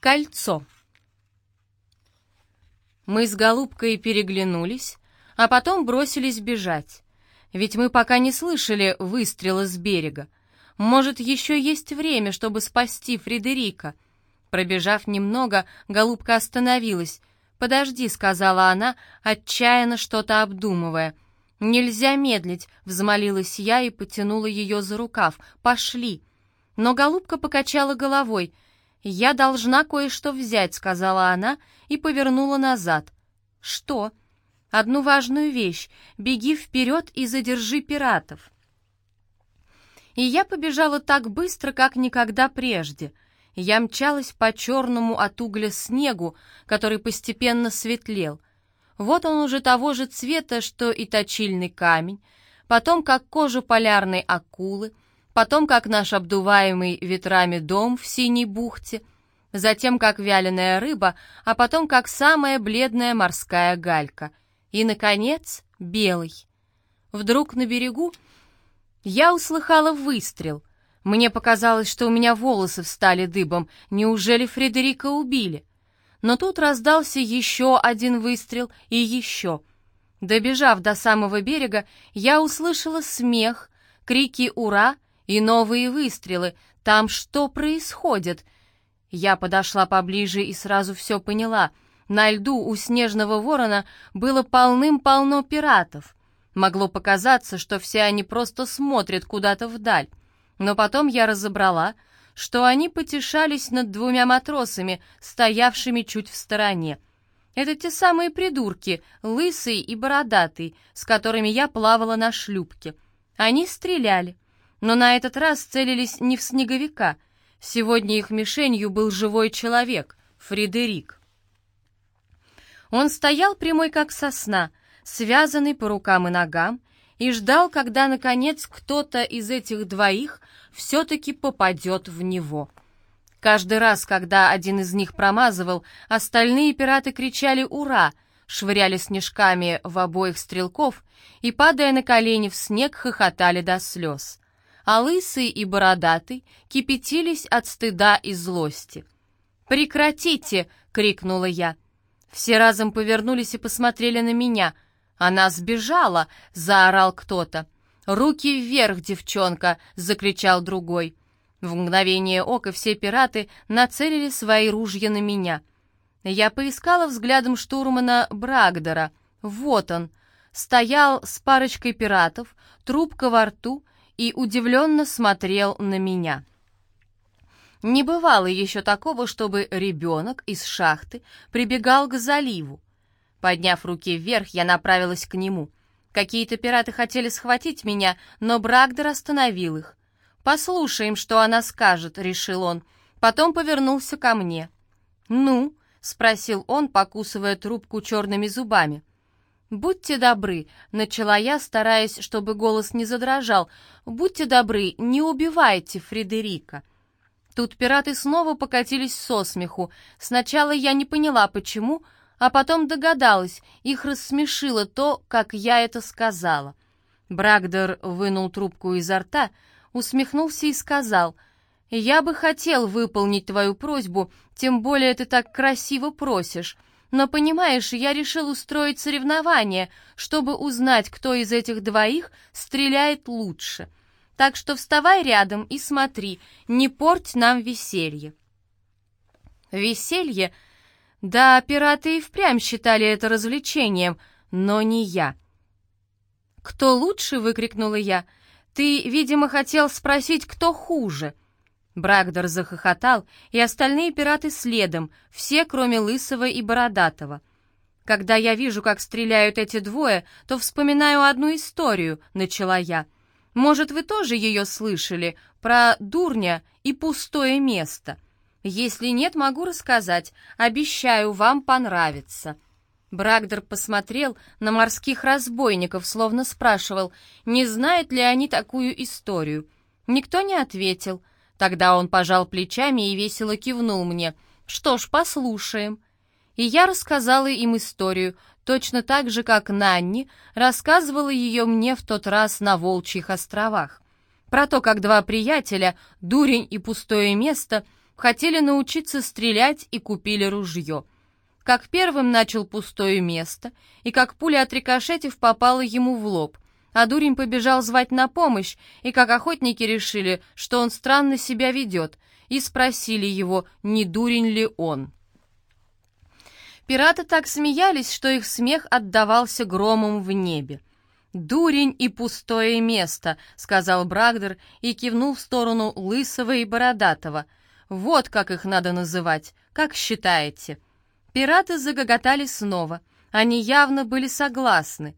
Кольцо. Мы с Голубкой переглянулись, а потом бросились бежать. Ведь мы пока не слышали выстрела с берега. Может, еще есть время, чтобы спасти Фредерика. Пробежав немного, Голубка остановилась. «Подожди», — сказала она, отчаянно что-то обдумывая. «Нельзя медлить», — взмолилась я и потянула ее за рукав. «Пошли». Но Голубка покачала головой — «Я должна кое-что взять», — сказала она и повернула назад. «Что?» «Одну важную вещь. Беги вперед и задержи пиратов». И я побежала так быстро, как никогда прежде. Я мчалась по черному от угля снегу, который постепенно светлел. Вот он уже того же цвета, что и точильный камень, потом как кожа полярной акулы — потом как наш обдуваемый ветрами дом в синей бухте, затем как вяленая рыба, а потом как самая бледная морская галька. И, наконец, белый. Вдруг на берегу я услыхала выстрел. Мне показалось, что у меня волосы встали дыбом. Неужели Фредерика убили? Но тут раздался еще один выстрел и еще. Добежав до самого берега, я услышала смех, крики «Ура!» И новые выстрелы. Там что происходит? Я подошла поближе и сразу все поняла. На льду у снежного ворона было полным-полно пиратов. Могло показаться, что все они просто смотрят куда-то вдаль. Но потом я разобрала, что они потешались над двумя матросами, стоявшими чуть в стороне. Это те самые придурки, лысый и бородатый, с которыми я плавала на шлюпке. Они стреляли. Но на этот раз целились не в снеговика. Сегодня их мишенью был живой человек, Фредерик. Он стоял прямой как сосна, связанный по рукам и ногам, и ждал, когда, наконец, кто-то из этих двоих все-таки попадет в него. Каждый раз, когда один из них промазывал, остальные пираты кричали «Ура!», швыряли снежками в обоих стрелков и, падая на колени в снег, хохотали до слез а лысый и бородатый кипятились от стыда и злости. «Прекратите!» — крикнула я. Все разом повернулись и посмотрели на меня. «Она сбежала!» — заорал кто-то. «Руки вверх, девчонка!» — закричал другой. В мгновение ока все пираты нацелили свои ружья на меня. Я поискала взглядом штурмана Брагдера. Вот он. Стоял с парочкой пиратов, трубка во рту и удивленно смотрел на меня. Не бывало еще такого, чтобы ребенок из шахты прибегал к заливу. Подняв руки вверх, я направилась к нему. Какие-то пираты хотели схватить меня, но Брагдер остановил их. «Послушаем, что она скажет», — решил он. Потом повернулся ко мне. «Ну?» — спросил он, покусывая трубку черными зубами. «Будьте добры», — начала я, стараясь, чтобы голос не задрожал. «Будьте добры, не убивайте Фредерика». Тут пираты снова покатились со смеху. Сначала я не поняла, почему, а потом догадалась, их рассмешило то, как я это сказала. Брагдер вынул трубку изо рта, усмехнулся и сказал, «Я бы хотел выполнить твою просьбу, тем более ты так красиво просишь». Но, понимаешь, я решил устроить соревнование, чтобы узнать, кто из этих двоих стреляет лучше. Так что вставай рядом и смотри, не порть нам веселье». Веселье? Да, пираты и впрямь считали это развлечением, но не я. «Кто лучше?» — выкрикнула я. «Ты, видимо, хотел спросить, кто хуже». Брагдер захохотал, и остальные пираты следом, все, кроме Лысого и Бородатого. «Когда я вижу, как стреляют эти двое, то вспоминаю одну историю», — начала я. «Может, вы тоже ее слышали, про дурня и пустое место? Если нет, могу рассказать, обещаю, вам понравится». Брагдер посмотрел на морских разбойников, словно спрашивал, не знают ли они такую историю. Никто не ответил — Тогда он пожал плечами и весело кивнул мне. «Что ж, послушаем». И я рассказала им историю, точно так же, как Нанни рассказывала ее мне в тот раз на Волчьих островах. Про то, как два приятеля, дурень и пустое место, хотели научиться стрелять и купили ружье. Как первым начал пустое место, и как пуля отрикошетив попала ему в лоб, а дурень побежал звать на помощь, и как охотники решили, что он странно себя ведет, и спросили его, не дурень ли он. Пираты так смеялись, что их смех отдавался громом в небе. «Дурень и пустое место», — сказал Брагдер и кивнул в сторону Лысого и Бородатого. «Вот как их надо называть, как считаете?» Пираты загоготали снова. Они явно были согласны.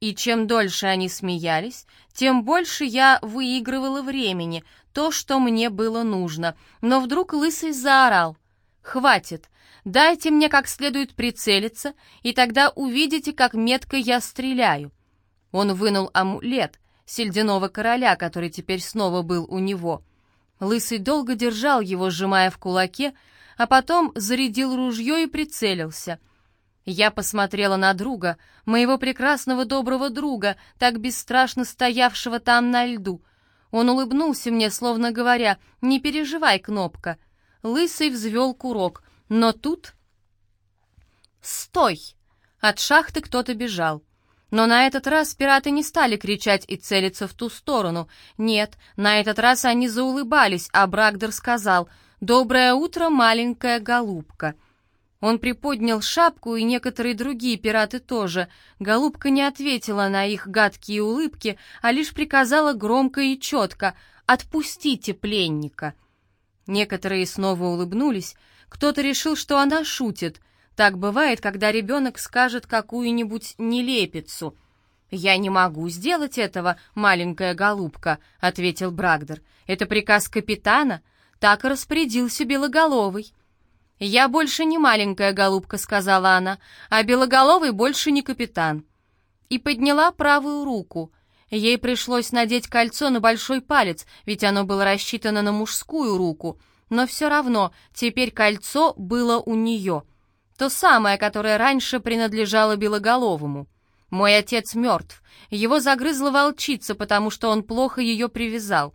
И чем дольше они смеялись, тем больше я выигрывала времени, то, что мне было нужно. Но вдруг Лысый заорал. «Хватит! Дайте мне как следует прицелиться, и тогда увидите, как метко я стреляю». Он вынул амулет сельдяного короля, который теперь снова был у него. Лысый долго держал его, сжимая в кулаке, а потом зарядил ружье и прицелился. Я посмотрела на друга, моего прекрасного доброго друга, так бесстрашно стоявшего там на льду. Он улыбнулся мне, словно говоря, «Не переживай, Кнопка». Лысый взвел курок, но тут... «Стой!» От шахты кто-то бежал. Но на этот раз пираты не стали кричать и целиться в ту сторону. Нет, на этот раз они заулыбались, а Брагдер сказал «Доброе утро, маленькая голубка». Он приподнял шапку, и некоторые другие пираты тоже. Голубка не ответила на их гадкие улыбки, а лишь приказала громко и четко «Отпустите пленника». Некоторые снова улыбнулись, кто-то решил, что она шутит. Так бывает, когда ребенок скажет какую-нибудь нелепицу. «Я не могу сделать этого, маленькая голубка», — ответил Брагдер. «Это приказ капитана. Так распорядился Белоголовый». «Я больше не маленькая голубка», — сказала она, «а белоголовый больше не капитан». И подняла правую руку. Ей пришлось надеть кольцо на большой палец, ведь оно было рассчитано на мужскую руку. Но все равно теперь кольцо было у нее. То самое, которое раньше принадлежало белоголовому. Мой отец мертв. Его загрызла волчица, потому что он плохо ее привязал.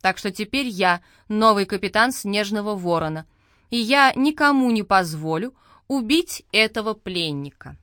Так что теперь я новый капитан Снежного Ворона — и я никому не позволю убить этого пленника.